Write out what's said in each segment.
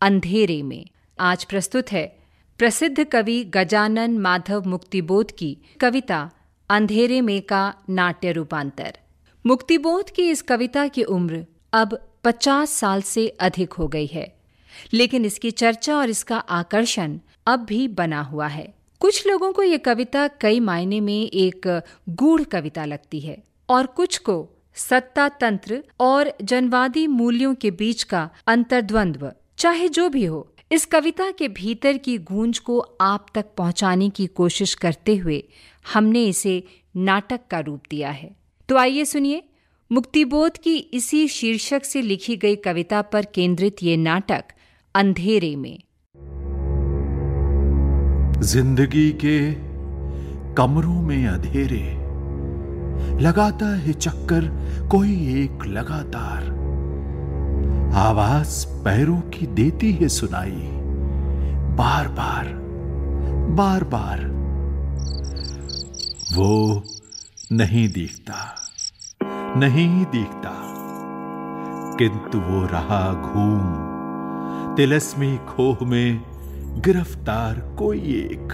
अंधेरे में। आज प्रस्तुत है प्रसिद्ध कवि गजानन माधव मुक्तिबोध की कविता, अंधेरे में का नाट्य रूपांतर। मुक्तिबोध की इस कविता की उम्र अब 50 साल से अधिक हो गई है। लेकिन इसकी चर्चा और इसका आकर्षण अब भी बना हुआ है। कुछ लोगों को ये कविता कई मायने में एक गूढ़ कविता लगती है और कुछ को सत्ता तंत्र और जनवादी मूल्यों के बीच का अंतर्द्वंद्व चाहे जो भी हो, इस कविता के भीतर की गूंज को आप तक पहुँचाने की कोशिश करते हुए हमने इसे नाटक का रूप दिया है। तो आइए सुनिए। मुक्तिबोध की इसी शीर्षक से लिखी गई कविता पर केंद्रित ये नाटक, अंधेरे में। ज़िंदगी के कमरों में अंधेरे, लगाता है चक्कर, कोई एक लगातार आवाज़ पैरों की देती है सुनाई। बार बार बार बार वो नहीं दिखता नहीं दिखता। किंतु वो रहा घूम। तिलस्मी खोह में गिरफ़्तार कोई एक।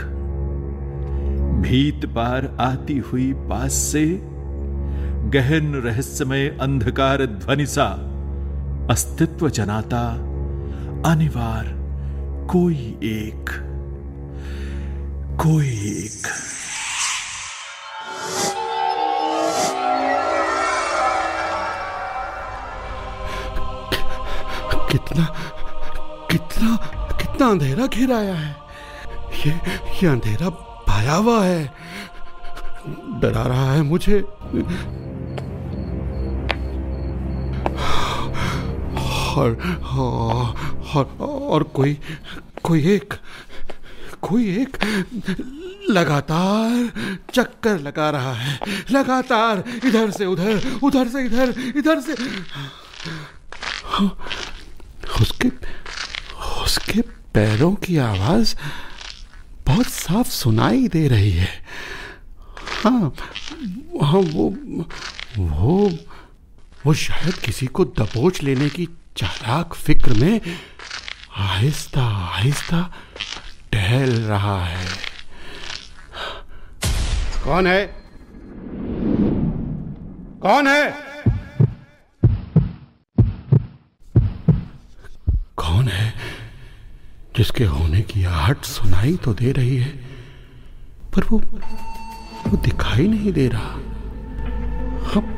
भीत पार आती हुई पास से, गहन रहस्यमय अंधकार ध्वनि सा। अस्तित्व जनाता अनिवार्य कोई एक कोई एक। कितना कितना कितना अंधेरा घिर आया है। ये ये अंधेरा भयावह है। डरा रहा है मुझे। और और और कोई कोई एक कोई एक लगातार चक्कर लगा रहा है। लगातार इधर से उधर उधर से इधर इधर से। उसके उसके पैरों की आवाज़ बहुत साफ़ सुनाई दे रही है। हाँ हाँ वो वो वो शायद किसी को दबोच लेने की चालाक फ़िक्र में आहिस्ता आहिस्ता टहल रहा है। कौन है? कौन है? कौन है जिसके होने की आहट सुनाई तो दे रही है पर वो वो दिखाई नहीं दे रहा? हम,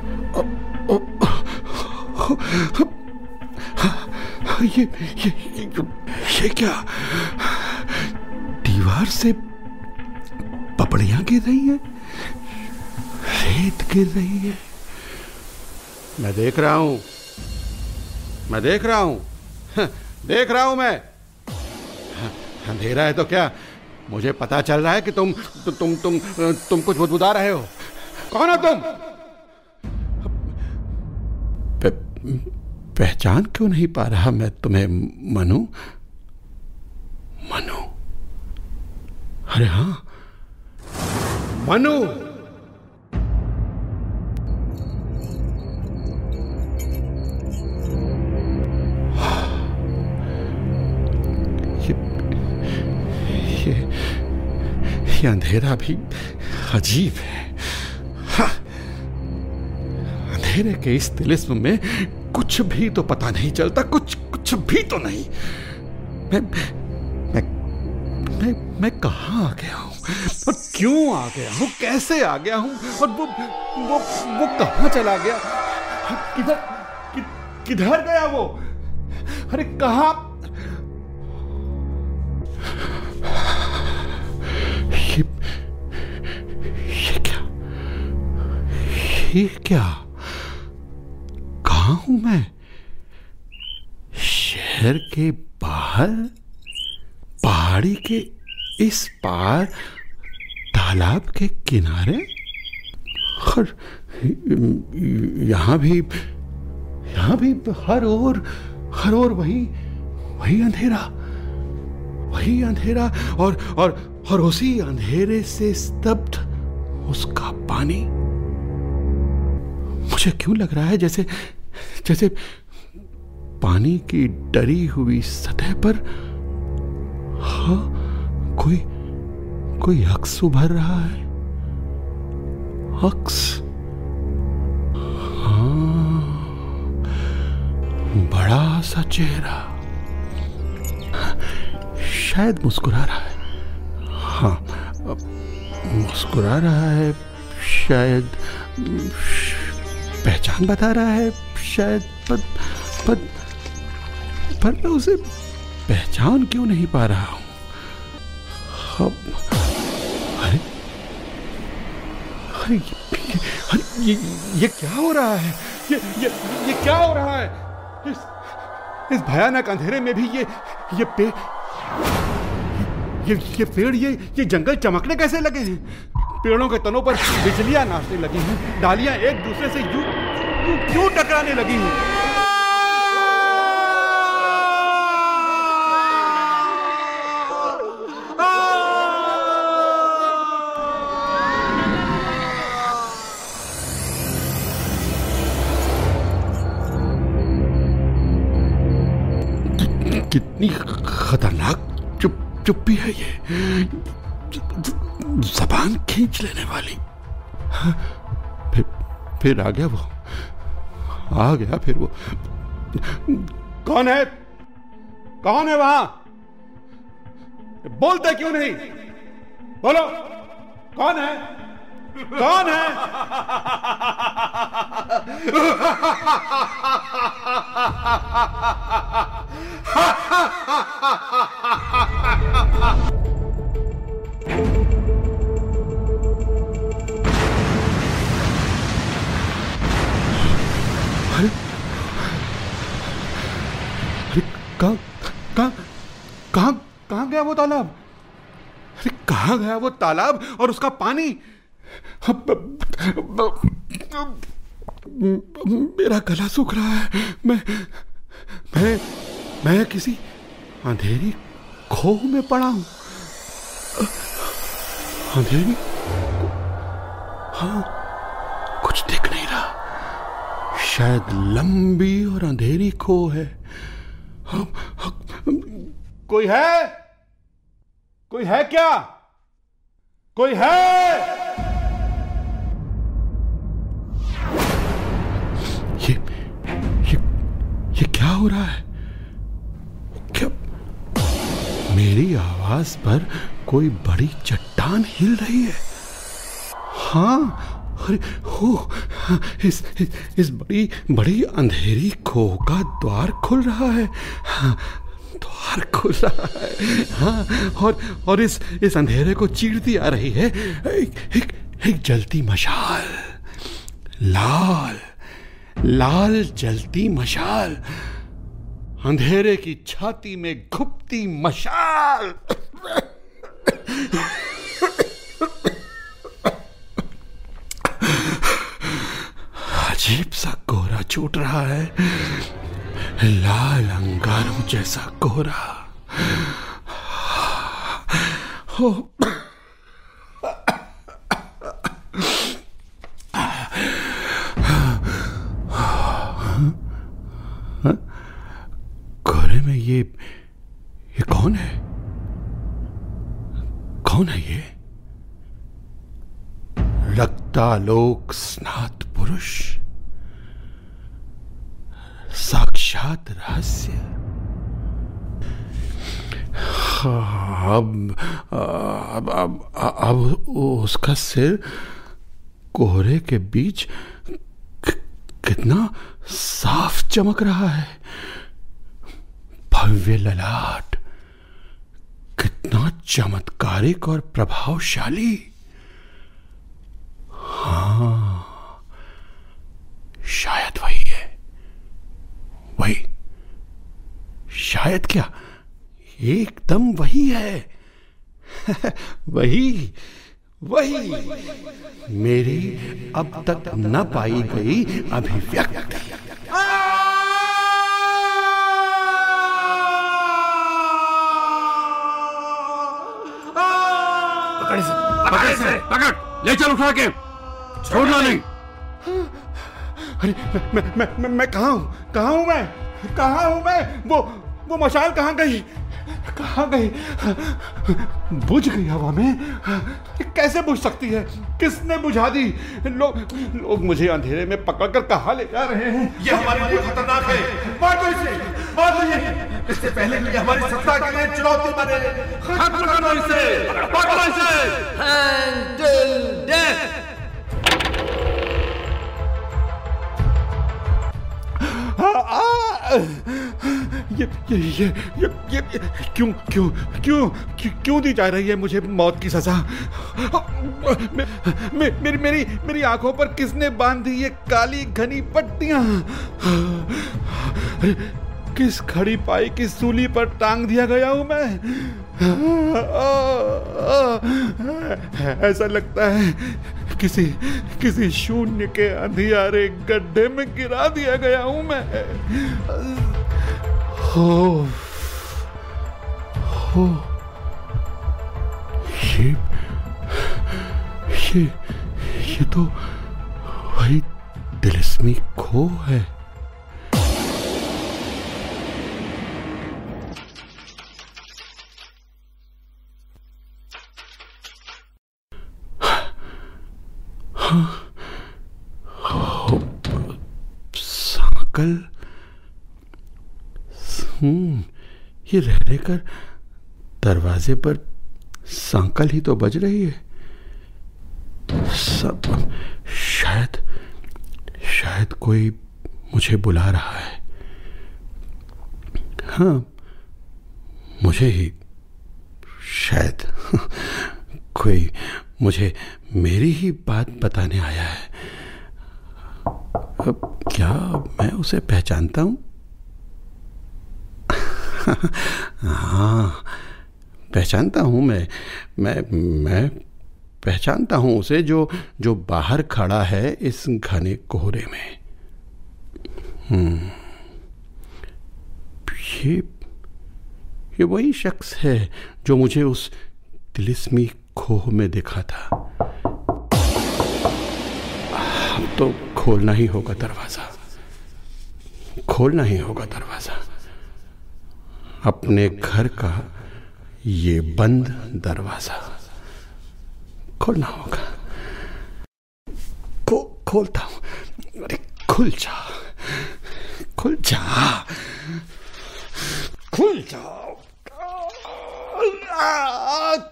ये ये ये, ये क्या? दीवार से पपड़ियाँ गिर रही हैं? रेत गिर रही है। मैं देख रहा हूँ। मैं देख रहा हूँ। देख रहा हूँ मैं। अंधेरा है तो क्या? मुझे पता चल रहा है कि तुम तु, तुम तुम तुम कुछ बुदबुदा रहे हो। कौन हो तुम? पहचान क्यों नहीं पा रहा मैं तुम्हें मनु? मनु? अरे हाँ। मनु! ये ये अंधेरा भी अजीब है। हाँ। अंधेरे के इस तिलिस्म में कुछ भी तो पता नहीं चलता कुछ कुछ भी तो नहीं। मैं मैं मैं, मैं कहा आ गया हूँ? और क्यों आ गया हूँ? कैसे आ गया हूँ? और वो वो वो कहाँ चला गया? किधर कि, किधर गया वो? अरे कहा? ये क्या? ये क्या? हूँ मैं। शहर के बाहर, पहाड़ी के इस पार, तालाब के किनारे? और यहाँ भी यहाँ भी हर ओर हर ओर वही वही अंधेरा वही अंधेरा और और और उसी अंधेरे से स्तब्ध उसका पानी। मुझे क्यों लग रहा है जैसे जैसे पानी की डरी हुई सतह पर हाँ कोई कोई अक्स उभर रहा है। अक्स? हाँ बड़ा सा चेहरा। शायद मुस्कुरा रहा है। हाँ मुस्कुरा रहा है, शायद, पहचान बता रहा है शायद पर पर पर मैं उसे पहचान क्यों नहीं पा रहा हूँ? अब अरे अरे ये, अरे ये ये क्या हो रहा है? ये ये ये क्या हो रहा है? इस इस भयानक अंधेरे में भी ये ये पे ये ये पेड़ ये ये जंगल चमकने कैसे लगे हैं? पेड़ों के तनों पर बिजलियाँ नाचने लगी हैं डालियाँ एक दूसरे से यूँ यूँ क्यों टकराने लगी हैं? कितनी खतरनाक चुप चुप्पी है ये। जबान खींच लेने वाली। फिर फिर आ गया वो। आ गया फिर वो। कौन है? कौन है वहाँ? बोलते क्यों नहीं? बोलो। कौन है? कौन है? अरे कहाँ गया वो तालाब? अरे कहाँ गया वो तालाब और उसका पानी? मेरा गला सूख रहा है। मैं मैं मैं किसी अंधेरी खोह में पड़ा हूँ। अंधेरी हाँ कुछ दिख नहीं रहा। शायद लंबी और अंधेरी खो हाँ, कोई है? कोई है क्या? कोई है? ये ये ये क्या हो रहा है? क्या मेरी आवाज़ पर कोई बड़ी चट्टान हिल रही है? हाँ अरे हो इस, इस बड़ी बड़ी अंधेरी खोह का द्वार खुल रहा है। हाँ, द्वार खुल रहा है। हाँ और और इस इस अंधेरे को चीरती आ रही है एक एक, एक जलती मशाल। लाल लाल जलती मशाल। अंधेरे की छाती में घुपती मशाल। अजीब सा कोहरा छूट रहा है। लाल अंगारों जैसा कोहरा। हो। कोहरे में ये ये कौन है? कौन है ये? रक्तालोक स्नात पुरुष। साक्षात रहस्य। अब अब अब अब उसका सिर कोहरे के बीच कितना साफ़ चमक रहा है। भव्य ललाट, कितना चमत्कारिक और प्रभावशाली। हाँ है वही शायद क्या? एकदम वही है। वही वही। मेरी अब तक न पाई गई अभिव्यक्ति। पकड़ से पकड़ से। पकड़। ले चल उठा के। छोड़ना नहीं। अरे मैं मैं मैं, मैं कहा हूँ? कहा हूँ मैं? कहाँ हूँ मैं? वो वो मशाल कहाँ गई? कहाँ गई? बुझ गई हवा में। कैसे बुझ सकती है? किसने बुझा दी? लोग लोग मुझे अंधेरे में पकड़कर कहाँ ले जा रहे हैं? ये हमारे लिए खतरनाक है। मार दो इसे मार दो ये इससे पहले कि हमारी सत्ता के लिए चुनौती बने। खत्म कर दो इसे पकड़ो इसे Handle death! ये ये ये ये ये, क्यों क्यों क्यों क्यों दी जा रही है मुझे मौत की सजा? मेरी मेरी मेरी आँखों पर किसने बाँध दी ये काली घनी पट्टियाँ? किस खड़ी पाई की सूली पर टांग दिया गया हूँ मैं? ऐसा लगता है किसी किसी शून्य के अंधियारे गड्ढे में गिरा दिया गया हूँ मैं। हो हो ये ये ये तो वही दिलस्मी खो है। ये रह रहकर दरवाजे पर सांकल ही तो बज रही है। सब, शायद शायद कोई मुझे बुला रहा है। हाँ मुझे ही, शायद, कोई मुझे मेरी ही बात बताने आया है। अब क्या मैं उसे पहचानता हूँ? हाँ पहचानता हूँ मैं मैं मैं पहचानता हूँ उसे जो जो बाहर खड़ा है इस घने कोहरे में। हम्म ये ये वही शख्स है जो मुझे उस तिलिस्मी खोह में देखा था। तो खोलना ही होगा दरवाज़ा। खोलना ही होगा दरवाज़ा। अपने घर का ये बंद दरवाज़ा खोलना होगा। खो खोलता हूँ। अरे खुल जा। खुल जा। खुल जाओ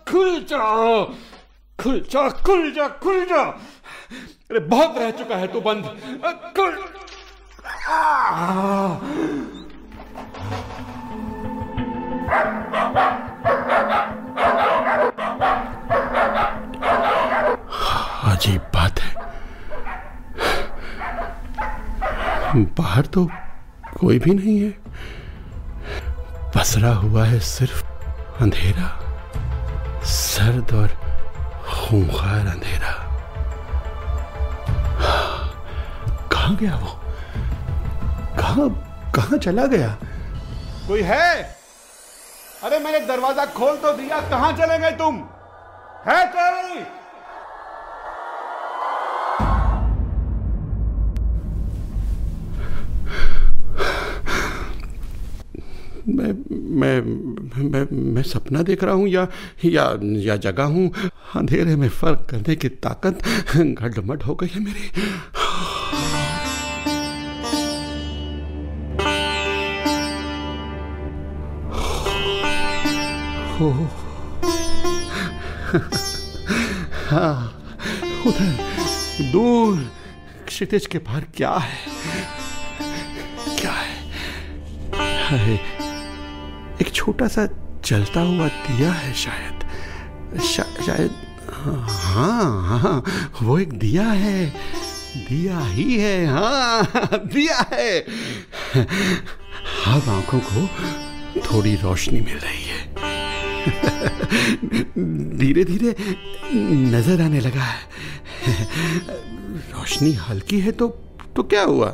खुल जाओ खुल जा खुल जा खुल जा। अरे बहुत रह चुका है तू बंद। खुल। आ, अजीब बात है। बाहर तो कोई भी नहीं है। पसरा हुआ है सिर्फ़ अंधेरा। सर्द और खूंखार अंधेरा। कहाँ गया वो? कहा, कहाँ चला गया? कोई है? अरे मैंने दरवाज़ा खोल तो दिया, कहाँ चले गए तुम? है कोई मैं मैं मैं मैं सपना देख रहा हूँ या या या जगह हूँ। अंधेरे में फ़र्क करने की ताकत घटमट हो गई है मेरी। हो। हाँ उधर दूर क्षितिज के पार क्या है? क्या है? अरे एक छोटा सा जलता हुआ दिया है शायद। शा, शायद हाँ हाँ वो एक दिया है। दिया ही है हाँ दिया है। अब आँखों को थोड़ी रोशनी मिल रही है धीरे धीरे नज़र आने लगा है। रोशनी हल्की है तो तो क्या हुआ?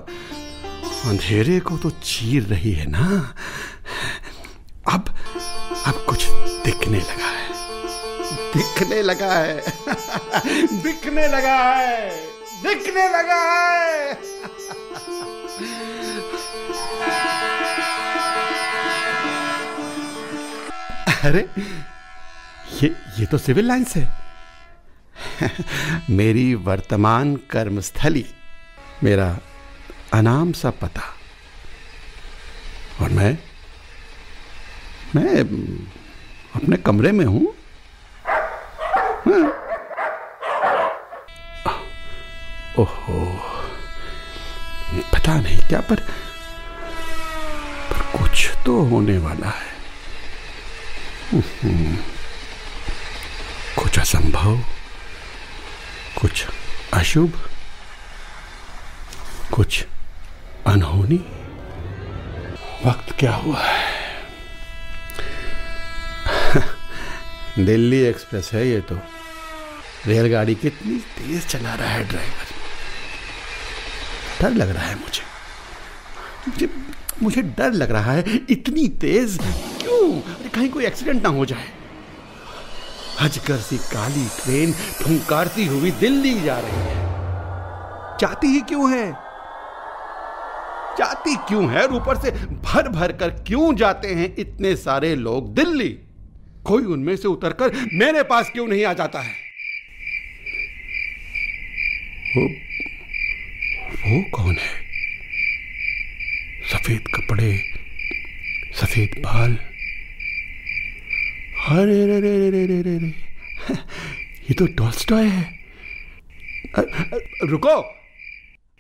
अंधेरे को तो चीर रही है ना? अब अब कुछ दिखने लगा है। दिखने लगा है। दिखने लगा है। दिखने लगा है। अरे ये ये तो सिविल लाइन्स है। मेरी वर्तमान कर्मस्थली, मेरा अनाम सा पता। और मैं मैं अपने कमरे में हूँ। हाँ। ओहो। पता नहीं क्या, पर पर कुछ तो होने वाला है। कुछ असंभव, कुछ अशुभ, कुछ अनहोनी। वक्त क्या हुआ? है दिल्ली एक्सप्रेस है ये तो। रेलगाड़ी कितनी तेज चला रहा है ड्राइवर। डर लग रहा है मुझे मुझे डर लग रहा है। इतनी तेज क्यों अरे कहीं कोई एक्सीडेंट ना हो जाए। अजगर सी काली ट्रेन फुंकारती हुई दिल्ली जा रही है। जाती ही क्यों है? जाती क्यों है? और ऊपर से भर भर कर क्यों जाते हैं इतने सारे लोग दिल्ली? कोई उनमें से उतरकर मेरे पास क्यों नहीं आ जाता है? वो वो कौन है? सफ़ेद कपड़े, सफ़ेद बाल। अरे, रे रे रे रे रे रे रे। ये तो टॉल्स्टॉय है। रुको।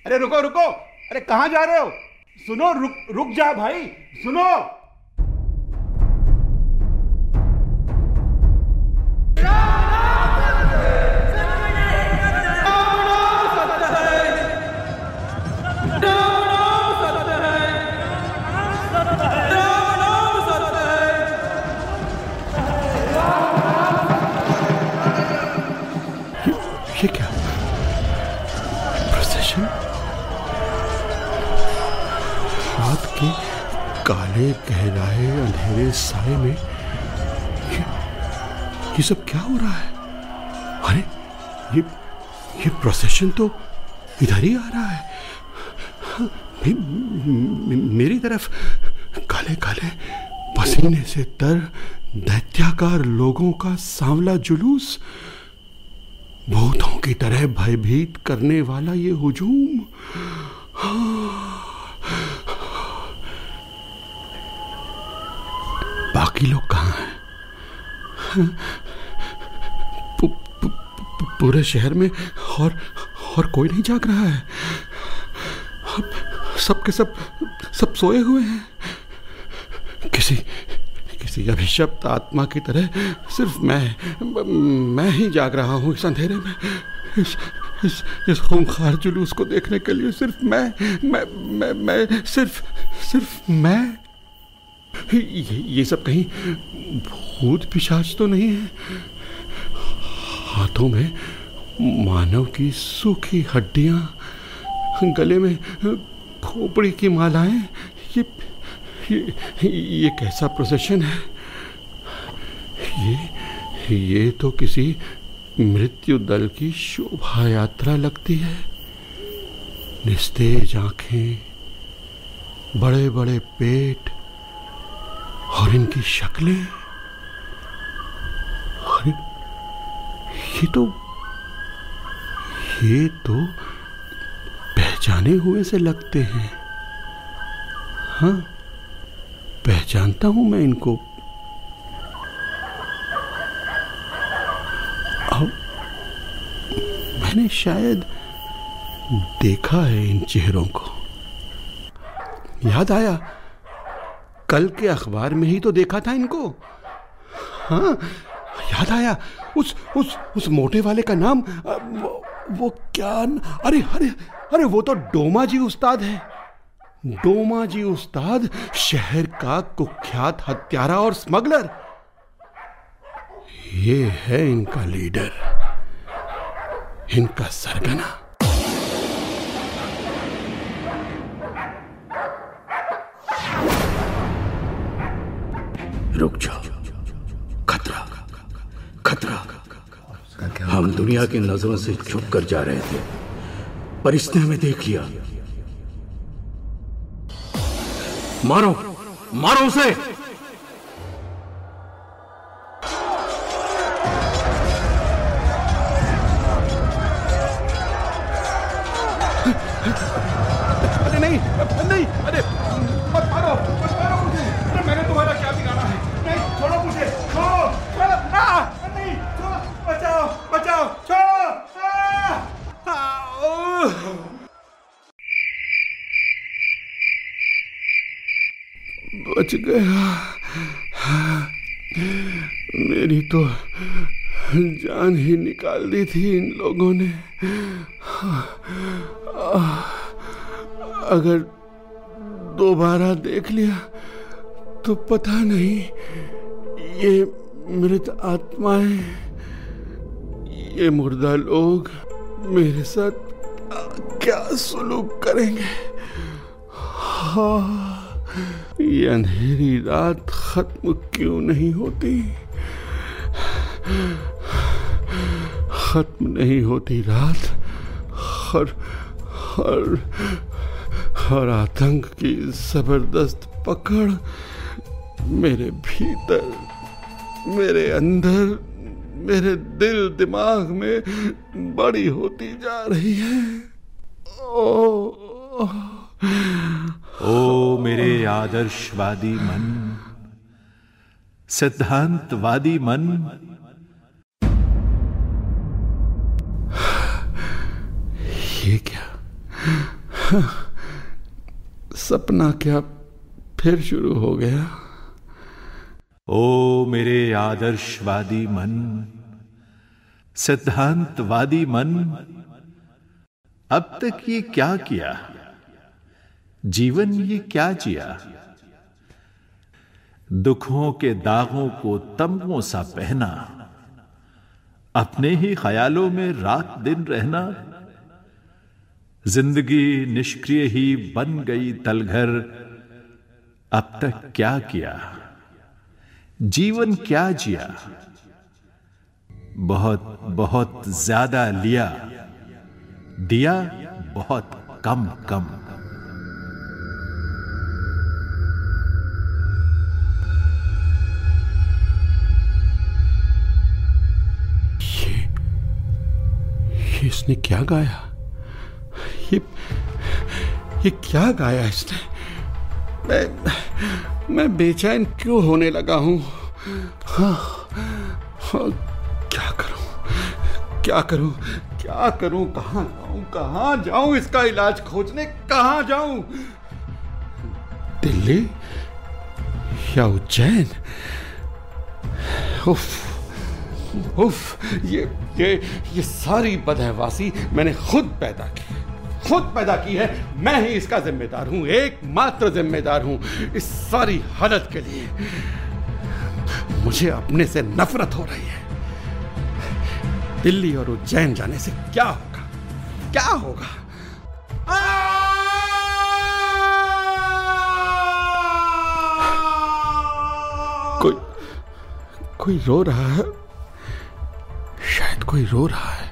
अरे, रुको रुको। अरे, कहाँ जा रहे हो? सुनो, रुक रुक जा भाई। सुनो। ये, क्या? प्रोसेशन रात के काले गहराए अंधेरे साए में ये, ये सब क्या हो रहा है? अरे ये ये प्रोसेशन तो इधर ही आ रहा है। हाँ, मे, मे- मेरी तरफ़ काले काले पसीने से तर दैत्याकार लोगों का सांवला जुलूस भूतों की तरह भयभीत करने वाला ये हुजूम। बाकी लोग कहाँ हैं? पूरे शहर में और और कोई नहीं जाग रहा है। सब के सब सब सोए हुए हैं। किसी किसी अभिशप्त आत्मा की तरह सिर्फ़ मैं मैं ही जाग रहा हूँ इस अंधेरे में। इस इस इस खूंखार जुलूस को देखने के लिए सिर्फ़ मैं मैं मैं मैं सिर्फ़ सिर्फ़ मैं। ये, ये सब कहीं भूत पिशाच तो नहीं है। हाथों में मानव की सूखी हड्डियाँ गले में खोपड़ी की मालाएँ ये ये, ये कैसा प्रोसेशन है? ये ये तो किसी मृत्यु दल की शोभा यात्रा लगती है। निस्तेज आँखें बड़े बड़े पेट और इनकी शक्लें। ये तो ये तो पहचाने हुए से लगते हैं। हाँ? पहचानता हूँ मैं इनको। अब मैंने शायद देखा है इन चेहरों को। याद आया? कल के अखबार में ही तो देखा था इनको। हाँ याद आया? उस उस उस मोटे वाले का नाम वो, वो क्या न, अरे अरे अरे वो तो डोमा जी उस्ताद है। डोमा जी उस्ताद शहर का कुख्यात हत्यारा और स्मगलर। ये है इनका लीडर, इनका सरगना। रुक जाओ। खतरा खतरा। हम दुनिया की नज़रों से छुप कर जा रहे थे, पर इसने हमें देख लिया। मारो मारो उसे। गया। मेरी तो जान ही निकाल दी थी इन लोगों ने। अगर दोबारा देख लिया तो पता नहीं, ये मृत आत्माएँ, ये मुर्दा लोग मेरे साथ क्या सुलूक करेंगे? हाँ। ये अंधेरी रात खत्म क्यों नहीं होती? खत्म नहीं होती रात। हर हर हर आतंक की ज़बरदस्त पकड़ मेरे भीतर मेरे अंदर मेरे दिल दिमाग में बड़ी होती जा रही है। ओ, ओ मेरे आदर्शवादी मन सिद्धांतवादी मन। ये क्या? सपना क्या फिर शुरू हो गया? ओ मेरे आदर्शवादी मन सिद्धांतवादी मन अब तक ये क्या किया? जीवन ये क्या जिया? दुखों के दागों को तमगों सा पहना। अपने ही ख्यालों में रात दिन रहना। ज़िंदगी निष्क्रिय ही बन गई तलघर। अब तक क्या किया? जीवन क्या जिया? बहुत बहुत ज़्यादा लिया। दिया बहुत कम कम। इसने क्या गाया? ये ये क्या गाया इसने? मैं मैं बेचैन क्यों होने लगा हूँ? हाँ, हाँ, क्या करूँ? क्या करूँ? क्या करूँ? कहाँ जाऊँ? कहाँ जाऊँ इसका इलाज खोजने? कहाँ जाऊँ? दिल्ली या उज्जैन? उफ उफ, ये ये ये सारी बदहवासी मैंने खुद पैदा की खुद पैदा की है। मैं ही इसका जिम्मेदार हूँ। एकमात्र जिम्मेदार हूँ इस सारी हालत के लिए। मुझे अपने से नफरत हो रही है। दिल्ली और उज्जैन जाने से क्या होगा? क्या होगा? कोई कोई रो रहा है? कोई रो रहा है।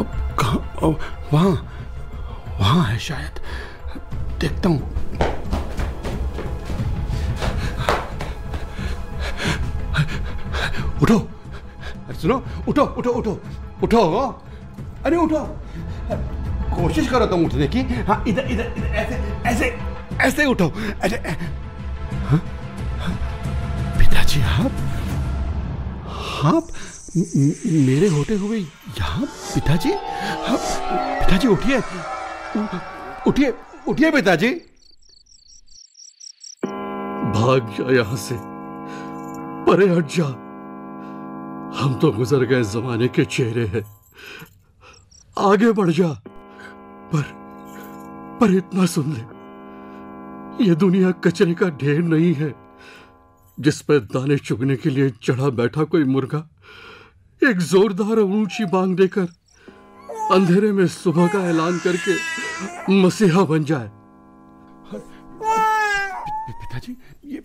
अब कहा वहाँ वहाँ है शायद। देखता हूँ। उठो। अरे सुनो, उठो उठो उठो। उठो अरे उठो। कोशिश करो तुम उठने की। हाँ इधर इधर इधर, ऐसे ऐसे ऐसे उठो। ऐसे हाँ? पिताजी, आप आप मेरे होते हुए यहाँ पिताजी? आप पिताजी उठिए। उठिए उठिए पिताजी। भाग जा यहाँ से परे हट जा। हम तो गुजर गए जमाने के चेहरे हैं। आगे बढ़ जा। पर पर इतना सुन ले। ये दुनिया कचरे का ढेर नहीं है, जिस पर दाने चुगने के लिए चढ़ा बैठा कोई मुर्गा। एक जोरदार और ऊँची बांग देकर अंधेरे में सुबह का ऐलान करके मसीहा बन जाए। पिताजी ये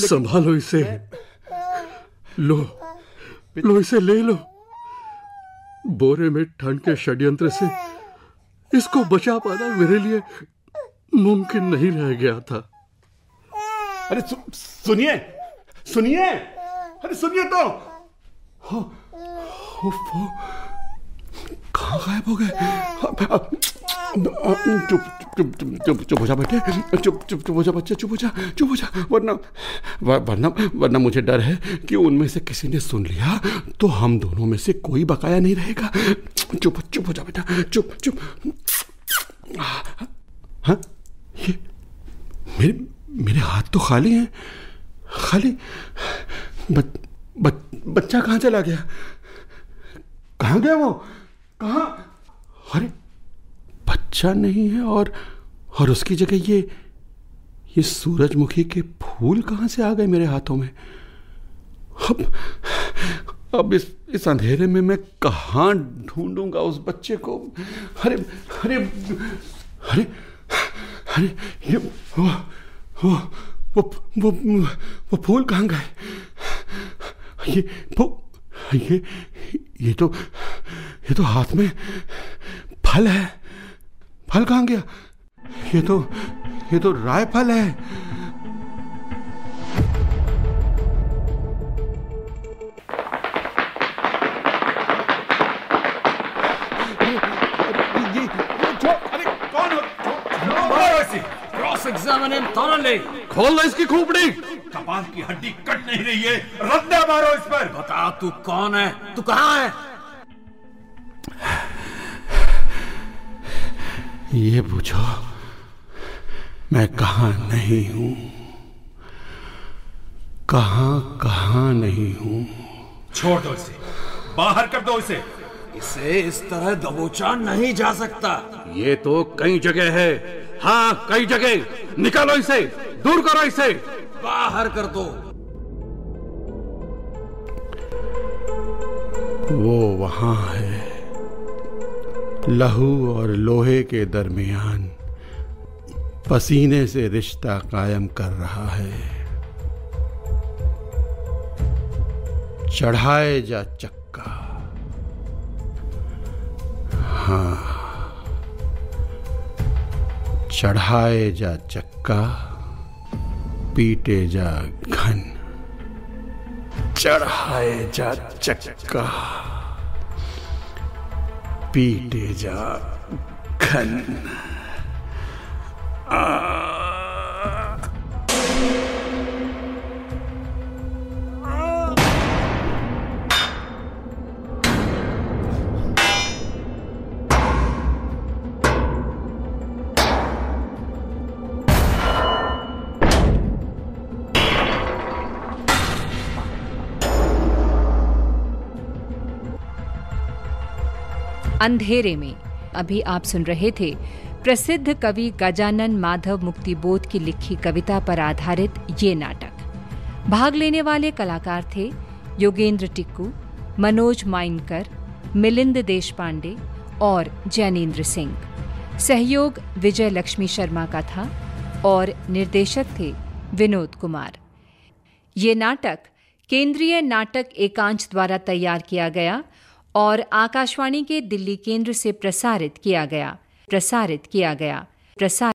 संभालो इसे। लो। लो इसे ले लो। बोरे में ठंड के षड्यंत्र से इसको बचा पाना मेरे लिए मुमकिन नहीं रह गया था। अरे सु, सुनिए सुनिए। अरे सुनिए तो। हाँ, वो, कहाँ गायब हो गए? चुप चुप चुप चुप चुप हो जा बेटे। चुप चुप चुप हो जा बच्चे चुप हो जा चुप हो जा। वरना वरना वरना मुझे डर है कि उनमें से किसी ने सुन लिया तो हम दोनों में से कोई बकाया नहीं रहेगा। चुप चुप हो जा बेटा चुप चुप। हाँ? ये मेरे मेरे हाथ तो खाली हैं। खाली बच, बच, बच्चा कहाँ चला गया? कहाँ गया वो? कहाँ? अरे बच्चा नहीं है और और उसकी जगह ये ये सूरजमुखी के फूल कहाँ से आ गए मेरे हाथों में? अब अब इस इस अंधेरे में मैं कहाँ ढूंढूँगा उस बच्चे को? अरे अरे अरे अरे ये वो वो वो वो, वो फूल कहाँ गए? ये वो ये ये तो ये तो हाथ में फल है। फल कहाँ गया? ये तो ये तो राय फल है। क्रॉस एग्जामिन थॉरली खोल लो इसकी खोपड़ी। कपाल की हड्डी कट नहीं रही है। रद्दा मारो इस पर। बता तू कौन है? तू कहाँ है? ये पूछो मैं कहा नहीं हूँ? कहाँ कहाँ नहीं हूँ? छोड़ दो इसे। बाहर कर दो इसे। इसे इस तरह दबोचा नहीं जा सकता। ये तो कई जगह है। हाँ कई जगह। निकालो इसे। दूर करो इसे। बाहर कर दो। वो वहाँ है। लहू और लोहे के दरमियान पसीने से रिश्ता कायम कर रहा है। चढ़ाए जा चक्का। हाँ। चढ़ाए जा चक्का। पीटे जा घन। चढ़ाए जा चक्का। पीटे जा घन। अंधेरे में। अभी आप सुन रहे थे प्रसिद्ध कवि गजानन माधव मुक्तिबोध की लिखी कविता पर आधारित ये नाटक। भाग लेने वाले कलाकार थे योगेंद्र टिक्कू, मनोज माइनकर, मिलिंद देशपांडे और जैनेन्द्र सिंह। सहयोग विजय लक्ष्मी शर्मा का था और निर्देशक थे विनोद कुमार। ये नाटक केंद्रीय नाटक एकांश द्वारा तैयार किया गया और आकाशवाणी के दिल्ली केंद्र से प्रसारित किया गया। प्रसारित किया गया। प्रसार